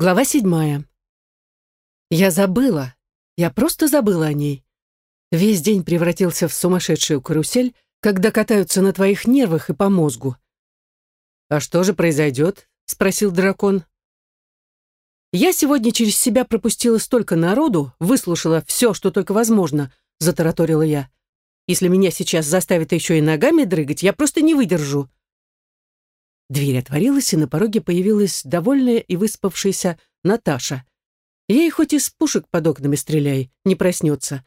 Глава седьмая. Я забыла. Я просто забыла о ней. Весь день превратился в сумасшедшую карусель, когда катаются на твоих нервах и по мозгу. «А что же произойдет?» — спросил дракон. «Я сегодня через себя пропустила столько народу, выслушала все, что только возможно», — затараторила я. «Если меня сейчас заставят еще и ногами дрыгать, я просто не выдержу». Дверь отворилась, и на пороге появилась довольная и выспавшаяся Наташа. Ей хоть из пушек под окнами стреляй, не проснется.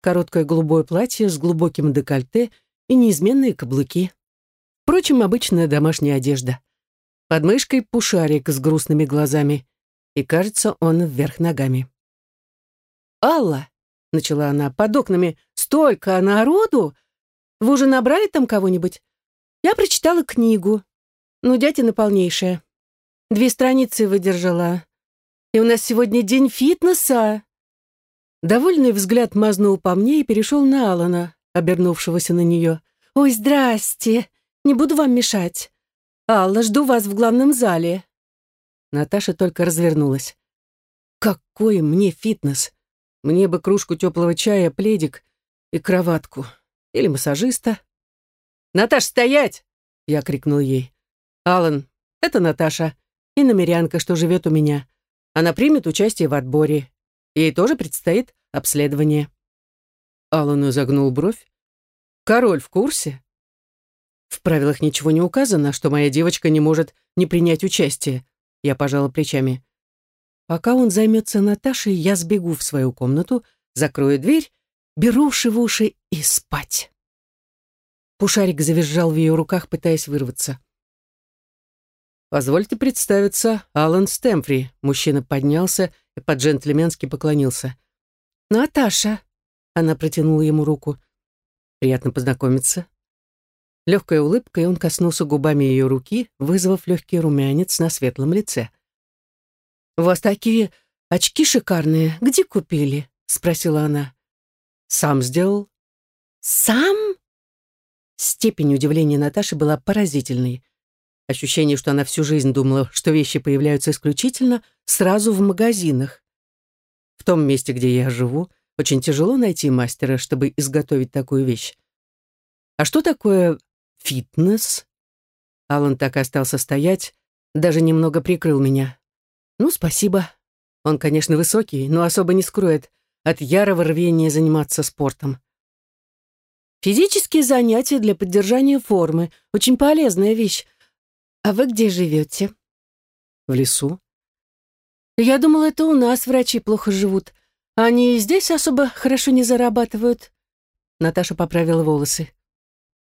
Короткое голубое платье с глубоким декольте и неизменные каблуки. Впрочем, обычная домашняя одежда. Под мышкой пушарик с грустными глазами. И, кажется, он вверх ногами. «Алла!» — начала она. «Под окнами столько народу! Вы уже набрали там кого-нибудь? Я прочитала книгу. Ну, дятина полнейшая. Две страницы выдержала. И у нас сегодня день фитнеса. Довольный взгляд мазнул по мне и перешел на Алана, обернувшегося на нее. «Ой, здрасте! Не буду вам мешать. Алла, жду вас в главном зале». Наташа только развернулась. «Какой мне фитнес! Мне бы кружку теплого чая, пледик и кроватку. Или массажиста». «Наташ, стоять!» — я крикнул ей. «Алан, это Наташа, и намерянка, что живет у меня. Она примет участие в отборе. Ей тоже предстоит обследование». Алан изогнул бровь. «Король в курсе?» «В правилах ничего не указано, что моя девочка не может не принять участие», я пожала плечами. «Пока он займется Наташей, я сбегу в свою комнату, закрою дверь, беру уши в уши и спать». Пушарик завизжал в ее руках, пытаясь вырваться. «Позвольте представиться, Алан Стэмфри». Мужчина поднялся и по-джентльменски поклонился. «Наташа!» — она протянула ему руку. «Приятно познакомиться». Легкая улыбка, и он коснулся губами ее руки, вызвав легкий румянец на светлом лице. «У вас такие очки шикарные. Где купили?» — спросила она. «Сам сделал». «Сам?» Степень удивления Наташи была поразительной. Ощущение, что она всю жизнь думала, что вещи появляются исключительно сразу в магазинах. В том месте, где я живу, очень тяжело найти мастера, чтобы изготовить такую вещь. А что такое фитнес? Алан так и остался стоять, даже немного прикрыл меня. Ну, спасибо. Он, конечно, высокий, но особо не скроет от ярого рвения заниматься спортом. Физические занятия для поддержания формы – очень полезная вещь, «А вы где живете?» «В лесу». «Я думала, это у нас врачи плохо живут. Они и здесь особо хорошо не зарабатывают». Наташа поправила волосы.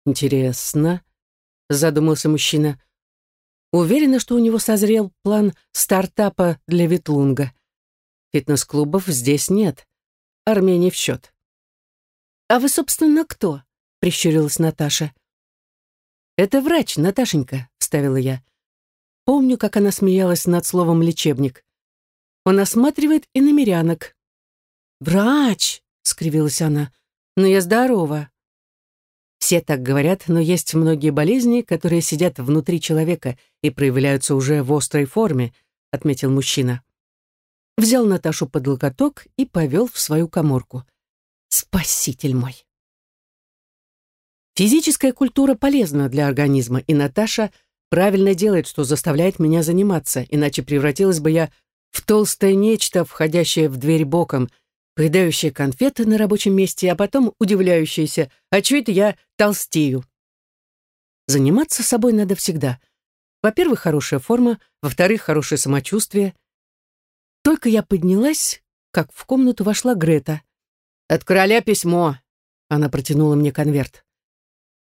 «Интересно», — задумался мужчина. Уверена, что у него созрел план стартапа для Ветлунга. Фитнес-клубов здесь нет. Армения в счет. «А вы, собственно, кто?» — прищурилась Наташа. «Это врач, Наташенька», — вставила я. Помню, как она смеялась над словом «лечебник». Он осматривает и намерянок. «Врач!» — скривилась она. «Но я здорова». Все так говорят, но есть многие болезни, которые сидят внутри человека и проявляются уже в острой форме, отметил мужчина. Взял Наташу под локоток и повел в свою коморку. Спаситель мой! Физическая культура полезна для организма, и Наташа правильно делает, что заставляет меня заниматься, иначе превратилась бы я в толстое нечто, входящее в дверь боком, поедающее конфеты на рабочем месте, а потом удивляющееся, а чё это я толстею? Заниматься собой надо всегда. Во-первых, хорошая форма, во-вторых, хорошее самочувствие. Только я поднялась, как в комнату вошла Грета. «От короля письмо», — она протянула мне конверт.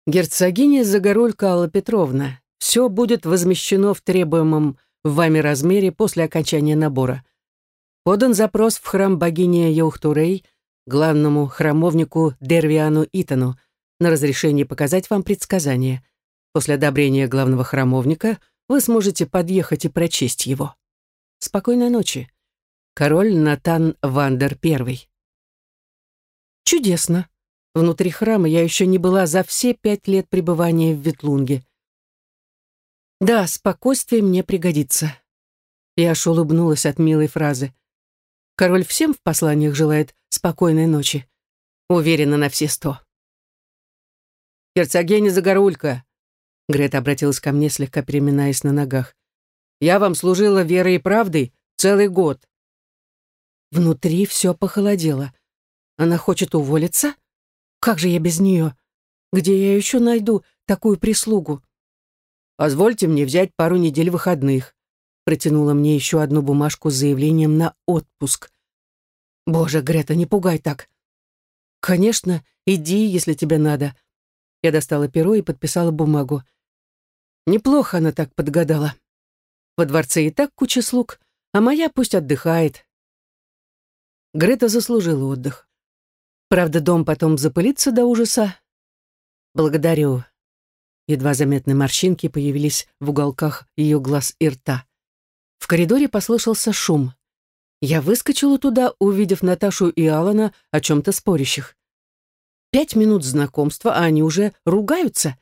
Герцогиня Загорулька Алла Петровна, все будет возмещено в требуемом вами размере после окончания набора. Подан запрос в храм богини Яухтурей, главному храмовнику Дервиану Итану, на разрешение показать вам предсказание. После одобрения главного храмовника вы сможете подъехать и прочесть его. Спокойной ночи. Король Натан Вандер I. Чудесно. Внутри храма я еще не была за все пять лет пребывания в Ветлунге. Да, спокойствие мне пригодится. Я аж улыбнулась от милой фразы. Король всем в посланиях желает спокойной ночи. Уверена на все сто. «Герцогиня Загорулька!» Грета обратилась ко мне, слегка переминаясь на ногах. «Я вам служила верой и правдой целый год». Внутри все похолодело. Она хочет уволиться? Как же я без нее? Где я еще найду такую прислугу? Позвольте мне взять пару недель выходных протянула мне еще одну бумажку с заявлением на отпуск. «Боже, Грета, не пугай так!» «Конечно, иди, если тебе надо». Я достала перо и подписала бумагу. Неплохо она так подгадала. Во дворце и так куча слуг, а моя пусть отдыхает. Грета заслужила отдых. Правда, дом потом запылится до ужаса. Благодарю. Едва заметные морщинки появились в уголках ее глаз и рта. В коридоре послышался шум. Я выскочила туда, увидев Наташу и Алана о чем-то спорящих. Пять минут знакомства, а они уже ругаются.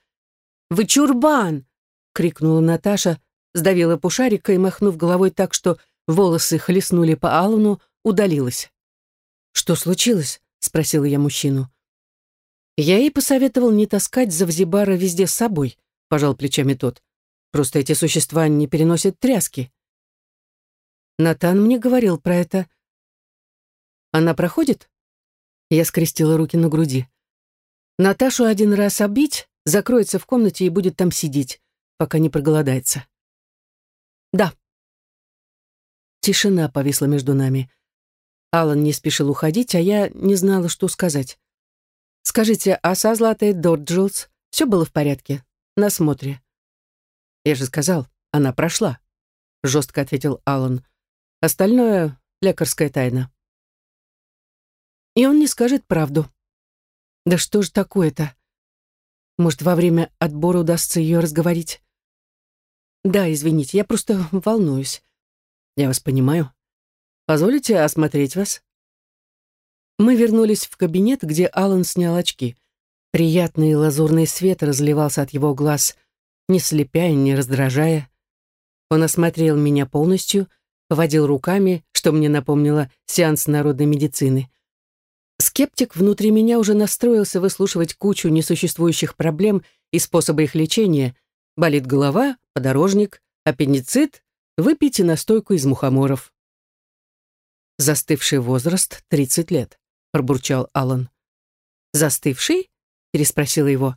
«Вы чурбан!» — крикнула Наташа, сдавила пушарика и, махнув головой так, что волосы хлестнули по Алану, удалилась. «Что случилось?» — спросила я мужчину. «Я ей посоветовал не таскать Завзибара везде с собой», — пожал плечами тот. «Просто эти существа не переносят тряски». Натан мне говорил про это. Она проходит? Я скрестила руки на груди. Наташу один раз обить, закроется в комнате и будет там сидеть, пока не проголодается. Да. Тишина повисла между нами. Алан не спешил уходить, а я не знала, что сказать. «Скажите, а со Златой Дорджилс все было в порядке? На смотре?» «Я же сказал, она прошла», — жестко ответил Алан. Остальное — лекарская тайна. И он не скажет правду. Да что же такое-то? Может, во время отбора удастся ее разговорить? Да, извините, я просто волнуюсь. Я вас понимаю. Позволите осмотреть вас? Мы вернулись в кабинет, где Алан снял очки. Приятный лазурный свет разливался от его глаз, не слепя и не раздражая. Он осмотрел меня полностью, поводил руками, что мне напомнило сеанс народной медицины. Скептик внутри меня уже настроился выслушивать кучу несуществующих проблем и способы их лечения. Болит голова, подорожник, аппендицит, выпейте настойку из мухоморов. «Застывший возраст — 30 лет», — пробурчал Алан. «Застывший?» — переспросила его.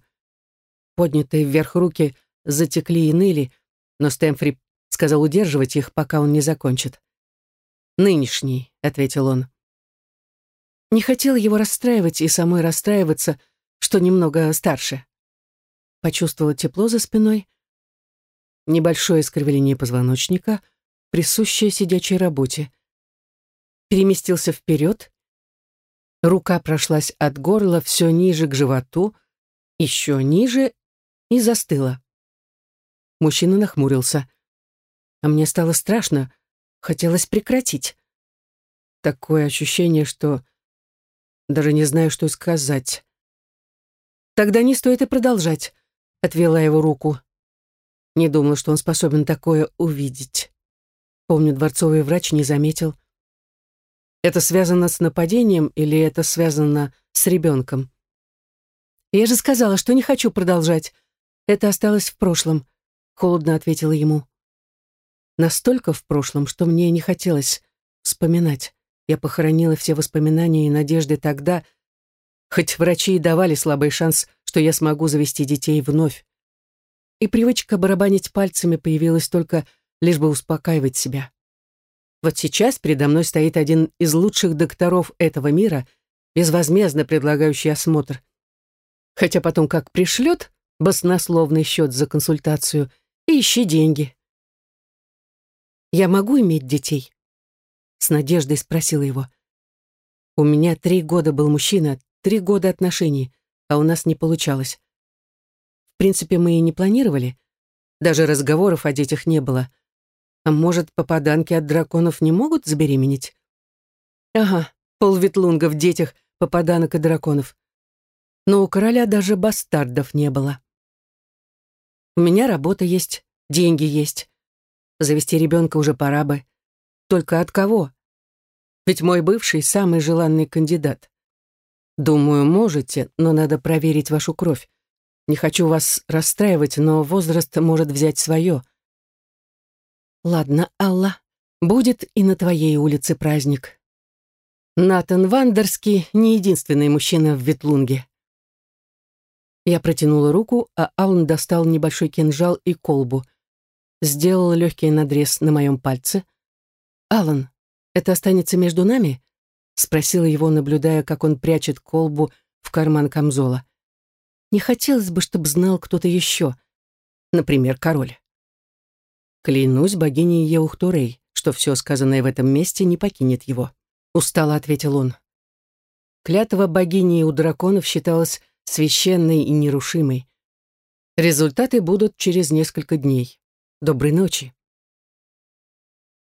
Поднятые вверх руки затекли и ныли, но Стэмфри сказал удерживать их, пока он не закончит. «Нынешний», — ответил он. Не хотела его расстраивать и самой расстраиваться, что немного старше. Почувствовала тепло за спиной, небольшое искривление позвоночника, присущее сидячей работе. Переместился вперед, рука прошлась от горла все ниже к животу, еще ниже и застыла. Мужчина нахмурился а мне стало страшно, хотелось прекратить. Такое ощущение, что даже не знаю, что сказать. «Тогда не стоит и продолжать», — отвела его руку. Не думала, что он способен такое увидеть. Помню, дворцовый врач не заметил. Это связано с нападением или это связано с ребенком? Я же сказала, что не хочу продолжать. Это осталось в прошлом, холодно ответила ему. Настолько в прошлом, что мне не хотелось вспоминать. Я похоронила все воспоминания и надежды тогда, хоть врачи и давали слабый шанс, что я смогу завести детей вновь. И привычка барабанить пальцами появилась только лишь бы успокаивать себя. Вот сейчас передо мной стоит один из лучших докторов этого мира, безвозмездно предлагающий осмотр. Хотя потом как пришлет баснословный счет за консультацию и ищи деньги. «Я могу иметь детей?» С надеждой спросила его. «У меня три года был мужчина, три года отношений, а у нас не получалось. В принципе, мы и не планировали. Даже разговоров о детях не было. А может, попаданки от драконов не могут забеременеть? Ага, полветлунга в детях попаданок и драконов. Но у короля даже бастардов не было. У меня работа есть, деньги есть. Завести ребенка уже пора бы. Только от кого? Ведь мой бывший самый желанный кандидат. Думаю, можете, но надо проверить вашу кровь. Не хочу вас расстраивать, но возраст может взять свое. Ладно, Алла, будет и на твоей улице праздник. Натан Вандерский не единственный мужчина в Ветлунге. Я протянула руку, а Аллан достал небольшой кинжал и колбу. Сделал легкий надрез на моем пальце. «Аллан, это останется между нами?» Спросила его, наблюдая, как он прячет колбу в карман камзола. «Не хотелось бы, чтобы знал кто-то еще, например, король». Клянусь богиней Еухтурей, что все сказанное в этом месте не покинет его. Устало ответил он. Клятва богини у драконов считалась священной и нерушимой. Результаты будут через несколько дней. Доброй ночи.